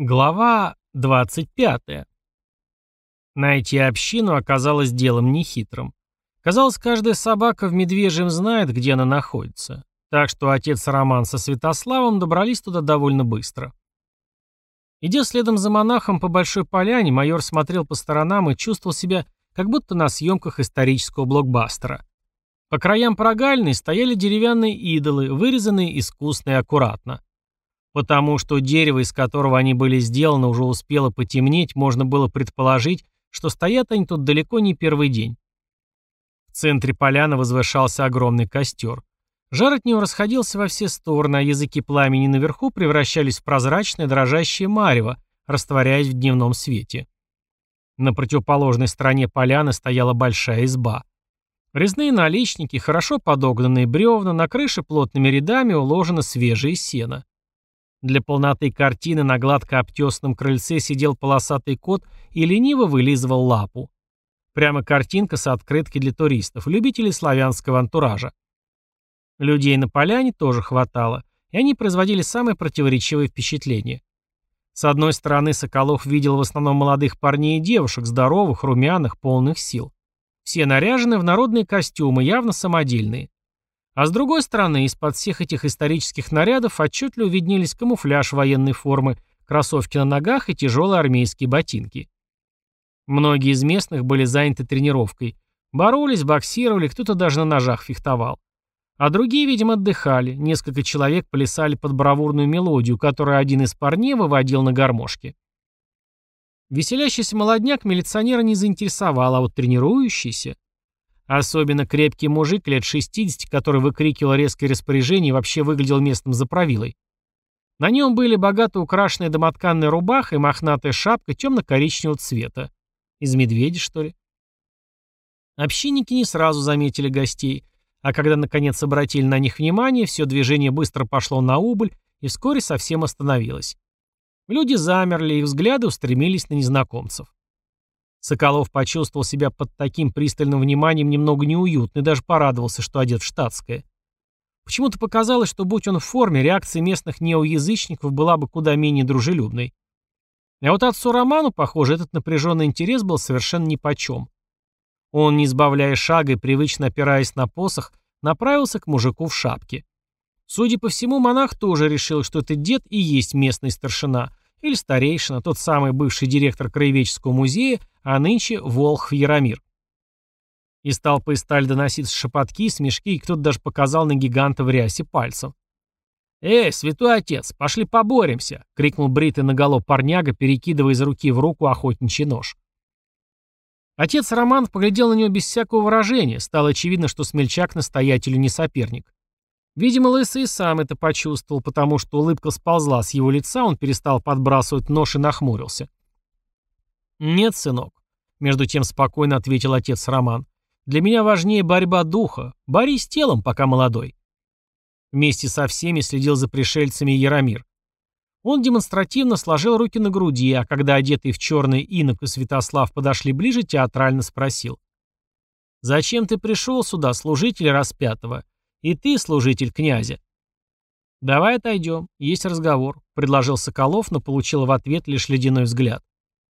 Глава 25. Найти общину оказалось делом нехитрым. Казалось, каждая собака в Медвежьем знает, где она находится. Так что отец Роман со Святославом добрались туда довольно быстро. Идя следом за монахом по Большой Поляне, майор смотрел по сторонам и чувствовал себя, как будто на съемках исторического блокбастера. По краям прогалины стояли деревянные идолы, вырезанные искусно и аккуратно. Потому что дерево, из которого они были сделаны, уже успело потемнеть, можно было предположить, что стоят они тут далеко не первый день. В центре поляны возвышался огромный костер. Жар от него расходился во все стороны, а языки пламени наверху превращались в прозрачное дрожащее марево, растворяясь в дневном свете. На противоположной стороне поляны стояла большая изба. Резные наличники, хорошо подогнанные бревна, на крыше плотными рядами уложено свежее сено. Для полноты картины на гладко обтесанном крыльце сидел полосатый кот и лениво вылизывал лапу. Прямо картинка с открытки для туристов, любителей славянского антуража. Людей на поляне тоже хватало, и они производили самое противоречивое впечатление. С одной стороны, Соколов видел в основном молодых парней и девушек, здоровых, румяных, полных сил. Все наряжены в народные костюмы, явно самодельные. А с другой стороны, из-под всех этих исторических нарядов отчетливо виднелись камуфляж военной формы, кроссовки на ногах и тяжелые армейские ботинки. Многие из местных были заняты тренировкой. Боролись, боксировали, кто-то даже на ножах фехтовал. А другие, видимо, отдыхали. Несколько человек плясали под бравурную мелодию, которую один из парней выводил на гармошке. Веселящийся молодняк милиционера не заинтересовал, а вот тренирующийся... Особенно крепкий мужик лет 60, который выкрикивал резкое распоряжение и вообще выглядел местным заправилой. На нем были богато украшенная домотканная рубаха и мохнатая шапка темно-коричневого цвета. Из медведя, что ли? Общинники не сразу заметили гостей, а когда наконец обратили на них внимание, все движение быстро пошло на убыль и вскоре совсем остановилось. Люди замерли, их взгляды устремились на незнакомцев. Соколов почувствовал себя под таким пристальным вниманием немного неуютно и даже порадовался, что одет в штатское. Почему-то показалось, что будь он в форме, реакция местных неоязычников была бы куда менее дружелюбной. А вот отцу Роману, похоже, этот напряженный интерес был совершенно нипочем. Он, не избавляя шага и привычно опираясь на посох, направился к мужику в шапке. Судя по всему, монах тоже решил, что этот дед и есть местный старшина, или старейшина, тот самый бывший директор краеведческого музея, а нынче Волхв Яромир. Из толпы стали доноситься шепотки, смешки, и кто-то даже показал на гиганта в рясе пальцем. «Эй, святой отец, пошли поборемся!» — крикнул бритый наголо парняга, перекидывая из руки в руку охотничий нож. Отец Роман поглядел на него без всякого выражения, стало очевидно, что смельчак настоятелю не соперник. Видимо, Лысый сам это почувствовал, потому что улыбка сползла с его лица, он перестал подбрасывать нож и нахмурился. «Нет, сынок», — между тем спокойно ответил отец Роман. «Для меня важнее борьба духа. Борись телом, пока молодой». Вместе со всеми следил за пришельцами Яромир. Он демонстративно сложил руки на груди, а когда одетый в черный инок и Святослав подошли ближе, театрально спросил. «Зачем ты пришел сюда, служитель распятого? И ты, служитель князя?» «Давай отойдем, есть разговор», — предложил Соколов, но получил в ответ лишь ледяной взгляд.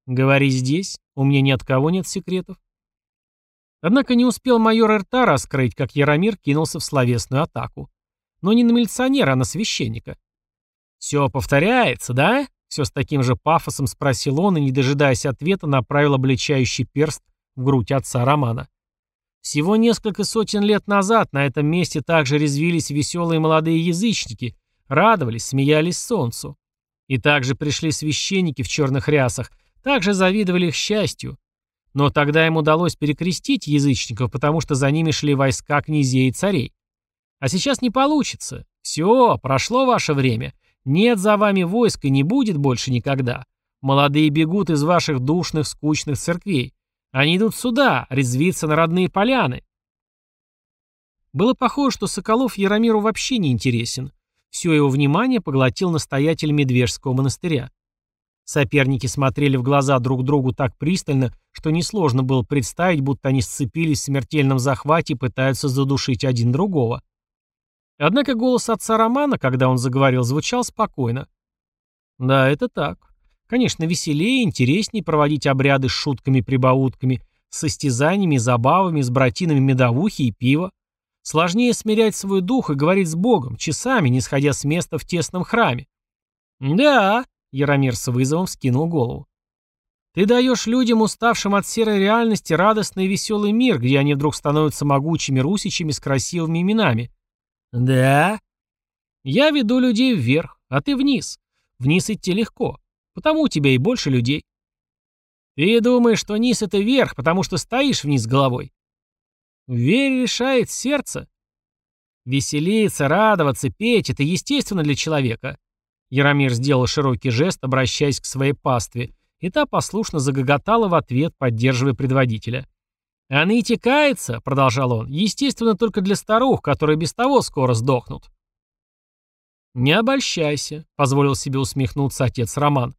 «Говори здесь, у меня ни от кого нет секретов». Однако не успел майор рта раскрыть, как Яромир кинулся в словесную атаку. Но не на милиционера, а на священника. «Все повторяется, да?» Все с таким же пафосом спросил он и, не дожидаясь ответа, направил обличающий перст в грудь отца Романа. Всего несколько сотен лет назад на этом месте также резвились веселые молодые язычники, радовались, смеялись солнцу. И также пришли священники в черных рясах, также завидовали их счастью. Но тогда им удалось перекрестить язычников, потому что за ними шли войска князей и царей. А сейчас не получится. Все, прошло ваше время. Нет за вами войска, не будет больше никогда. Молодые бегут из ваших душных, скучных церквей. Они идут сюда, резвиться на родные поляны. Было похоже, что Соколов Яромиру вообще не интересен. Все его внимание поглотил настоятель Медвежского монастыря. Соперники смотрели в глаза друг другу так пристально, что несложно было представить, будто они сцепились в смертельном захвате и пытаются задушить один другого. Однако голос отца Романа, когда он заговорил, звучал спокойно. «Да, это так. Конечно, веселее, интереснее проводить обряды с шутками-прибаутками, с состязаниями, забавами, с братинами медовухи и пива. Сложнее смирять свой дух и говорить с Богом, часами, не сходя с места в тесном храме. «Да», — Яромир с вызовом вскинул голову. «Ты даешь людям, уставшим от серой реальности, радостный и веселый мир, где они вдруг становятся могучими русичами с красивыми именами». «Да?» «Я веду людей вверх, а ты вниз. Вниз идти легко, потому у тебя и больше людей». «Ты думаешь, что низ — это верх, потому что стоишь вниз головой?» Верь решает сердце. Веселиться, радоваться, петь — это естественно для человека. Яромир сделал широкий жест, обращаясь к своей пастве, и та послушно загоготала в ответ, поддерживая предводителя. «А ныть кается», — продолжал он, — «естественно только для старух, которые без того скоро сдохнут». «Не обольщайся», — позволил себе усмехнуться отец Роман.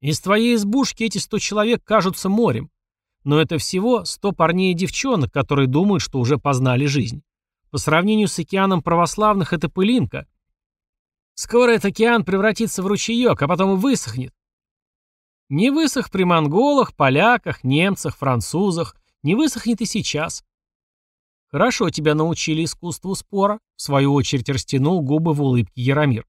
«Из твоей избушки эти сто человек кажутся морем. Но это всего 100 парней и девчонок, которые думают, что уже познали жизнь. По сравнению с океаном православных это пылинка. Скоро этот океан превратится в ручеек, а потом и высохнет. Не высох при монголах, поляках, немцах, французах, не высохнет и сейчас. Хорошо тебя научили искусству спора, в свою очередь растянул губы в улыбке Яромир.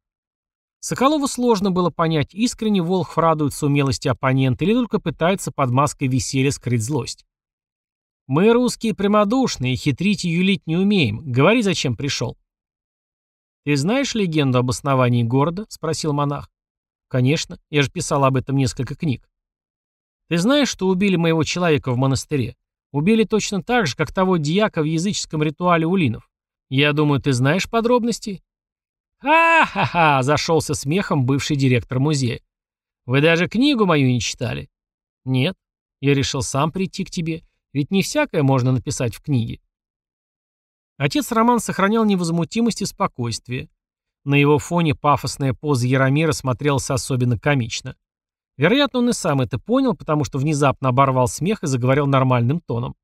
Соколову сложно было понять, искренне Волхв радуется умелости оппонента или только пытается под маской веселья скрыть злость. «Мы, русские, прямодушные, хитрить и юлить не умеем. Говори, зачем пришел». «Ты знаешь легенду об основании города?» — спросил монах. «Конечно, я же писал об этом несколько книг». «Ты знаешь, что убили моего человека в монастыре? Убили точно так же, как того дьяка в языческом ритуале улинов. Я думаю, ты знаешь подробности?» «Ха-ха-ха!» — зашелся смехом бывший директор музея. «Вы даже книгу мою не читали?» «Нет. Я решил сам прийти к тебе, ведь не всякое можно написать в книге». Отец Роман сохранял невозмутимость и спокойствие. На его фоне пафосная поза Яромира смотрелась особенно комично. Вероятно, он и сам это понял, потому что внезапно оборвал смех и заговорил нормальным тоном.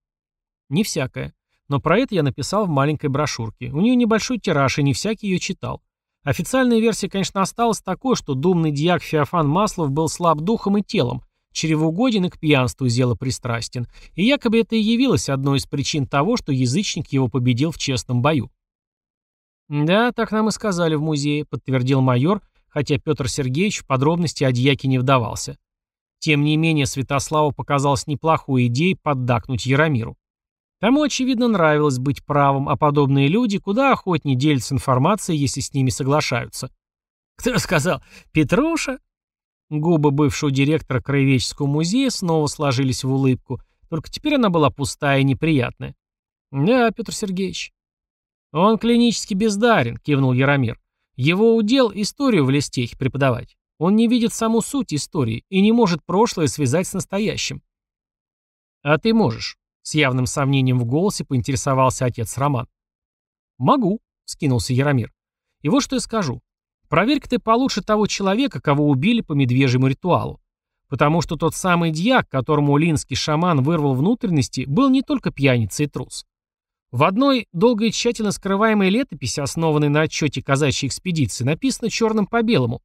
«Не всякое. Но про это я написал в маленькой брошюрке. У нее небольшой тираж, и не всякий ее читал. Официальная версия, конечно, осталась такой, что думный дьяк Феофан Маслов был слаб духом и телом, чревоугоден и к пьянству зело пристрастен, и якобы это и явилось одной из причин того, что язычник его победил в честном бою. «Да, так нам и сказали в музее», — подтвердил майор, хотя Петр Сергеевич в подробности о дьяке не вдавался. Тем не менее, Святославу показалось неплохой идеей поддакнуть Яромиру. Тому, очевидно, нравилось быть правым, а подобные люди куда охотнее делятся информацией, если с ними соглашаются. «Кто сказал? Петруша?» Губы бывшего директора Краеведческого музея снова сложились в улыбку, только теперь она была пустая и неприятная. «Да, Петр Сергеевич». «Он клинически бездарен», — кивнул Яромир. «Его удел — историю в листехе преподавать. Он не видит саму суть истории и не может прошлое связать с настоящим». «А ты можешь. С явным сомнением в голосе поинтересовался отец Роман. «Могу», — скинулся Яромир. «И вот что я скажу. Проверь-ка ты получше того человека, кого убили по медвежьему ритуалу. Потому что тот самый дьяк, которому улинский шаман вырвал внутренности, был не только пьяница и трус. В одной долго и тщательно скрываемой летописи, основанной на отчете казачьей экспедиции, написано черным по белому.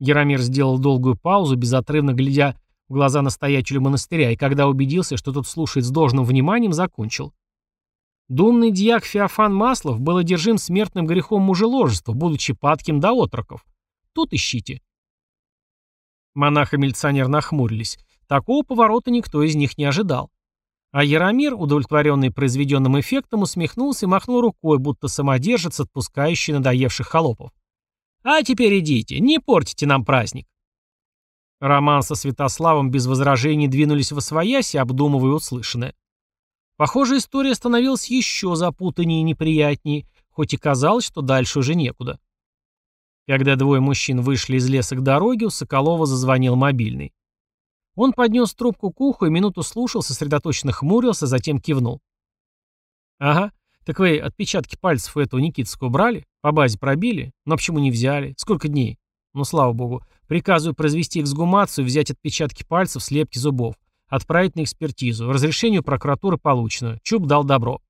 Яромир сделал долгую паузу, безотрывно глядя в глаза настоятелю монастыря, и когда убедился, что тот слушает с должным вниманием, закончил. Думный дьяк Феофан Маслов был одержим смертным грехом мужеложества, будучи падким до отроков. Тут ищите. Монах и милиционер нахмурились. Такого поворота никто из них не ожидал. А Яромир, удовлетворенный произведенным эффектом, усмехнулся и махнул рукой, будто самодержец, отпускающий надоевших холопов. «А теперь идите, не портите нам праздник». Роман со Святославом без возражений двинулись в освоясь, обдумывая услышанное. Похоже, история становилась еще запутаннее и неприятнее, хоть и казалось, что дальше уже некуда. Когда двое мужчин вышли из леса к дороге, у Соколова зазвонил мобильный. Он поднес трубку к уху и минуту слушал, сосредоточенно хмурился, затем кивнул. «Ага, так вы отпечатки пальцев у этого Никитского брали? По базе пробили? Но почему не взяли? Сколько дней? Ну, слава богу. Приказываю произвести эксгумацию, взять отпечатки пальцев, слепки зубов. Отправить на экспертизу. Разрешению прокуратуры получено. Чуб дал добро.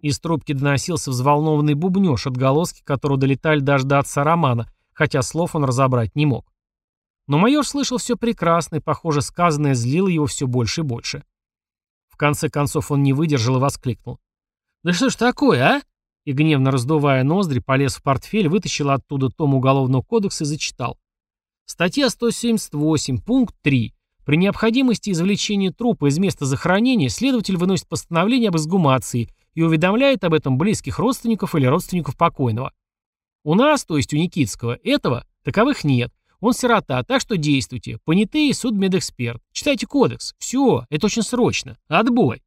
Из трубки доносился взволнованный бубнёж, отголоски которого долетали даже до отца Романа, хотя слов он разобрать не мог. Но майор слышал все прекрасно, и, похоже, сказанное злило его все больше и больше. В конце концов он не выдержал и воскликнул. «Да что ж такое, а?» И, гневно раздувая ноздри, полез в портфель, вытащил оттуда том Уголовного кодекса и зачитал. Статья 178, пункт 3. При необходимости извлечения трупа из места захоронения следователь выносит постановление об изгумации и уведомляет об этом близких родственников или родственников покойного. У нас, то есть у Никитского, этого таковых нет. Он сирота, так что действуйте. Понятые, судмедэксперт. Читайте кодекс. Все, это очень срочно. Отбой.